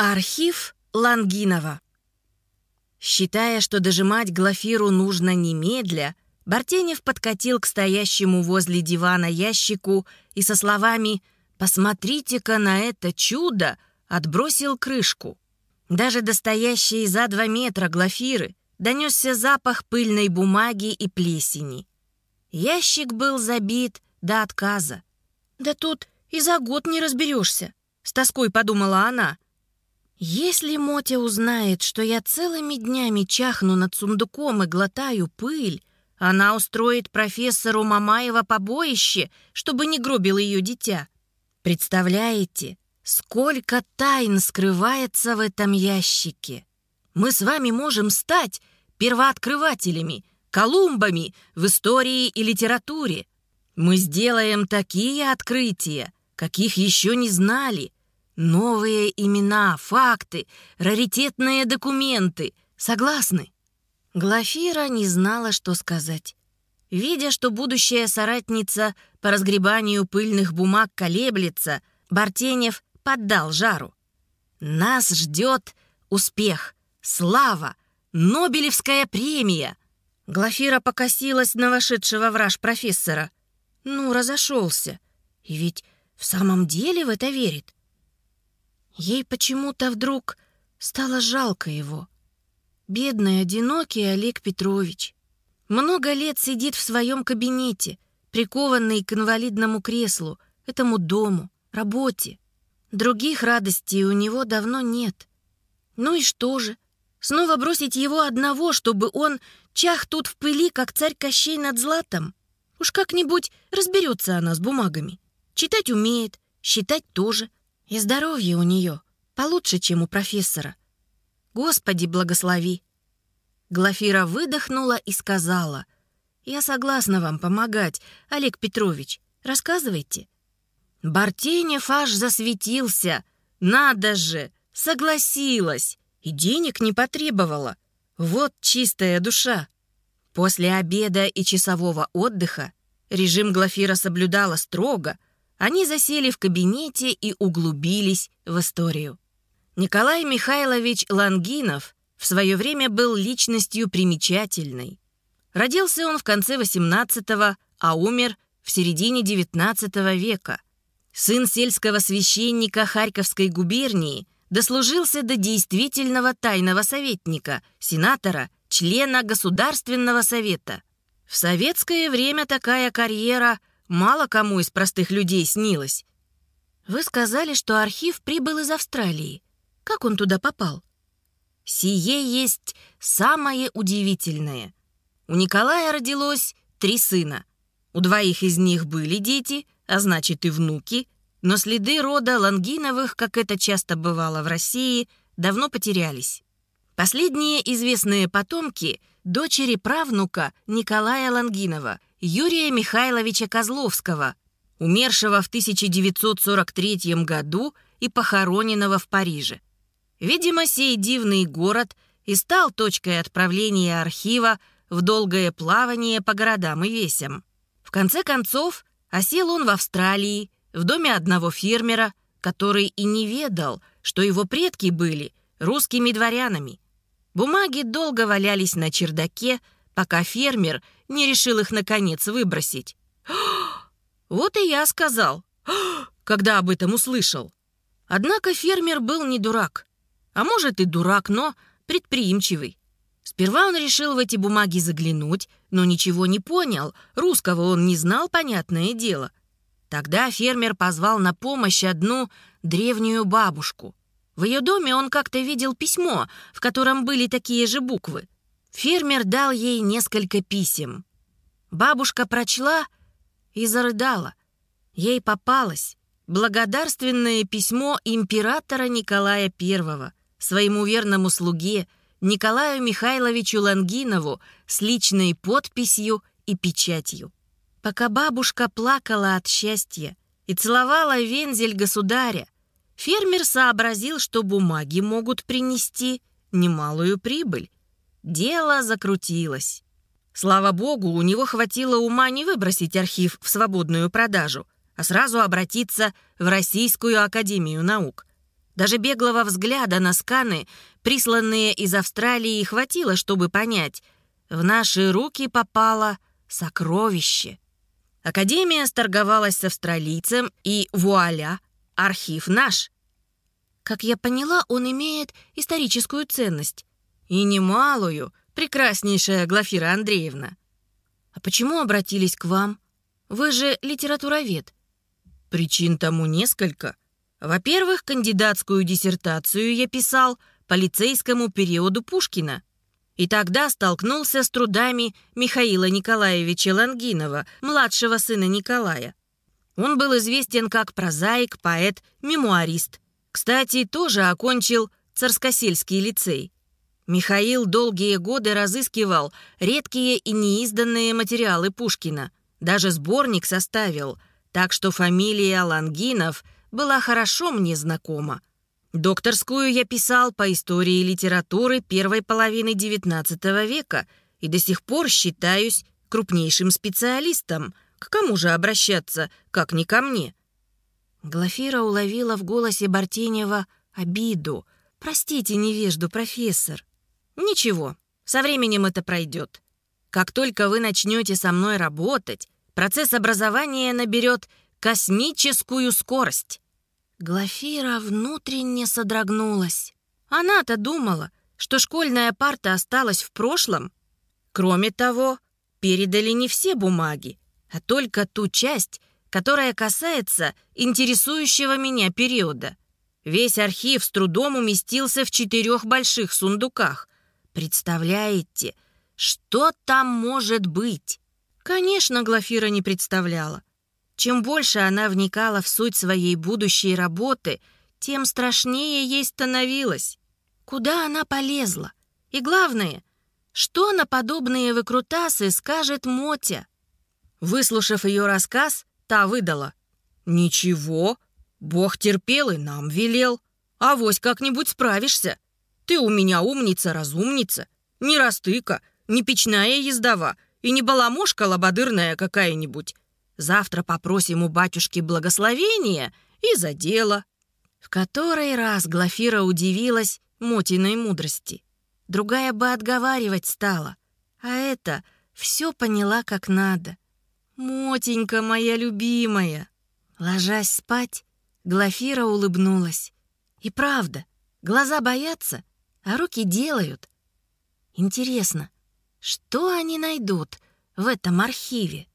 Архив Лангинова. Считая, что дожимать Глафиру нужно немедля, Бартенев подкатил к стоящему возле дивана ящику и со словами «Посмотрите-ка на это чудо!» отбросил крышку. Даже до за два метра Глафиры донесся запах пыльной бумаги и плесени. Ящик был забит до отказа. «Да тут и за год не разберешься», — с тоской подумала она. Если Мотя узнает, что я целыми днями чахну над сундуком и глотаю пыль, она устроит профессору Мамаева побоище, чтобы не гробил ее дитя. Представляете, сколько тайн скрывается в этом ящике? Мы с вами можем стать первооткрывателями, Колумбами в истории и литературе. Мы сделаем такие открытия, каких еще не знали — Новые имена, факты, раритетные документы. Согласны?» Глафира не знала, что сказать. Видя, что будущая соратница по разгребанию пыльных бумаг колеблется, Бартенев поддал жару. «Нас ждет успех, слава, Нобелевская премия!» Глафира покосилась на вошедшего враж профессора. «Ну, разошелся. И ведь в самом деле в это верит. Ей почему-то вдруг стало жалко его. Бедный, одинокий Олег Петрович. Много лет сидит в своем кабинете, прикованный к инвалидному креслу, этому дому, работе. Других радостей у него давно нет. Ну и что же? Снова бросить его одного, чтобы он чах тут в пыли, как царь Кощей над златом? Уж как-нибудь разберется она с бумагами. Читать умеет, считать тоже. И здоровье у нее получше, чем у профессора. Господи, благослови. Глафира выдохнула и сказала, «Я согласна вам помогать, Олег Петрович. Рассказывайте». Бартенев аж засветился. «Надо же! Согласилась! И денег не потребовала. Вот чистая душа!» После обеда и часового отдыха режим Глафира соблюдала строго — они засели в кабинете и углубились в историю. Николай Михайлович Лангинов в свое время был личностью примечательной. Родился он в конце XVIII, а умер в середине XIX века. Сын сельского священника Харьковской губернии дослужился до действительного тайного советника, сенатора, члена Государственного совета. В советское время такая карьера мало кому из простых людей снилось. Вы сказали, что архив прибыл из Австралии. Как он туда попал? Сие есть самое удивительное. У Николая родилось три сына. У двоих из них были дети, а значит и внуки, но следы рода Лангиновых, как это часто бывало в России, давно потерялись. Последние известные потомки — дочери правнука Николая Лангинова — Юрия Михайловича Козловского, умершего в 1943 году и похороненного в Париже. Видимо, сей дивный город и стал точкой отправления архива в долгое плавание по городам и весям. В конце концов, осел он в Австралии, в доме одного фермера, который и не ведал, что его предки были русскими дворянами. Бумаги долго валялись на чердаке, пока фермер не решил их, наконец, выбросить. Вот и я сказал, когда об этом услышал. Однако фермер был не дурак. А может и дурак, но предприимчивый. Сперва он решил в эти бумаги заглянуть, но ничего не понял. Русского он не знал, понятное дело. Тогда фермер позвал на помощь одну древнюю бабушку. В ее доме он как-то видел письмо, в котором были такие же буквы. Фермер дал ей несколько писем. Бабушка прочла и зарыдала. Ей попалось благодарственное письмо императора Николая I своему верному слуге Николаю Михайловичу Лангинову с личной подписью и печатью. Пока бабушка плакала от счастья и целовала вензель государя, фермер сообразил, что бумаги могут принести немалую прибыль. Дело закрутилось. Слава богу, у него хватило ума не выбросить архив в свободную продажу, а сразу обратиться в Российскую академию наук. Даже беглого взгляда на сканы, присланные из Австралии, хватило, чтобы понять. В наши руки попало сокровище. Академия сторговалась с австралийцем, и вуаля, архив наш. Как я поняла, он имеет историческую ценность. И немалую, прекраснейшая Глафира Андреевна. А почему обратились к вам? Вы же литературовед. Причин тому несколько. Во-первых, кандидатскую диссертацию я писал по лицейскому периоду Пушкина. И тогда столкнулся с трудами Михаила Николаевича Лангинова, младшего сына Николая. Он был известен как прозаик, поэт, мемуарист. Кстати, тоже окончил Царскосельский лицей. Михаил долгие годы разыскивал редкие и неизданные материалы Пушкина. Даже сборник составил, так что фамилия Лангинов была хорошо мне знакома. Докторскую я писал по истории литературы первой половины XIX века и до сих пор считаюсь крупнейшим специалистом. К кому же обращаться, как не ко мне? Глафира уловила в голосе Бартенева обиду. «Простите невежду, профессор». «Ничего, со временем это пройдет. Как только вы начнете со мной работать, процесс образования наберет космическую скорость». Глафира внутренне содрогнулась. Она-то думала, что школьная парта осталась в прошлом. Кроме того, передали не все бумаги, а только ту часть, которая касается интересующего меня периода. Весь архив с трудом уместился в четырех больших сундуках. Представляете, что там может быть? Конечно, Глафира не представляла. Чем больше она вникала в суть своей будущей работы, тем страшнее ей становилось. Куда она полезла? И главное, что на подобные выкрутасы скажет Мотя? Выслушав ее рассказ, та выдала. «Ничего, Бог терпел и нам велел. А вось как-нибудь справишься. Ты у меня умница-разумница, не растыка, не печная ездова и не баламошка лободырная какая-нибудь. Завтра попросим у батюшки благословения и за дело». В который раз Глафира удивилась Мотиной мудрости. Другая бы отговаривать стала, а это все поняла как надо. «Мотенька моя любимая!» Ложась спать, Глафира улыбнулась. И правда, глаза боятся, а руки делают. Интересно, что они найдут в этом архиве?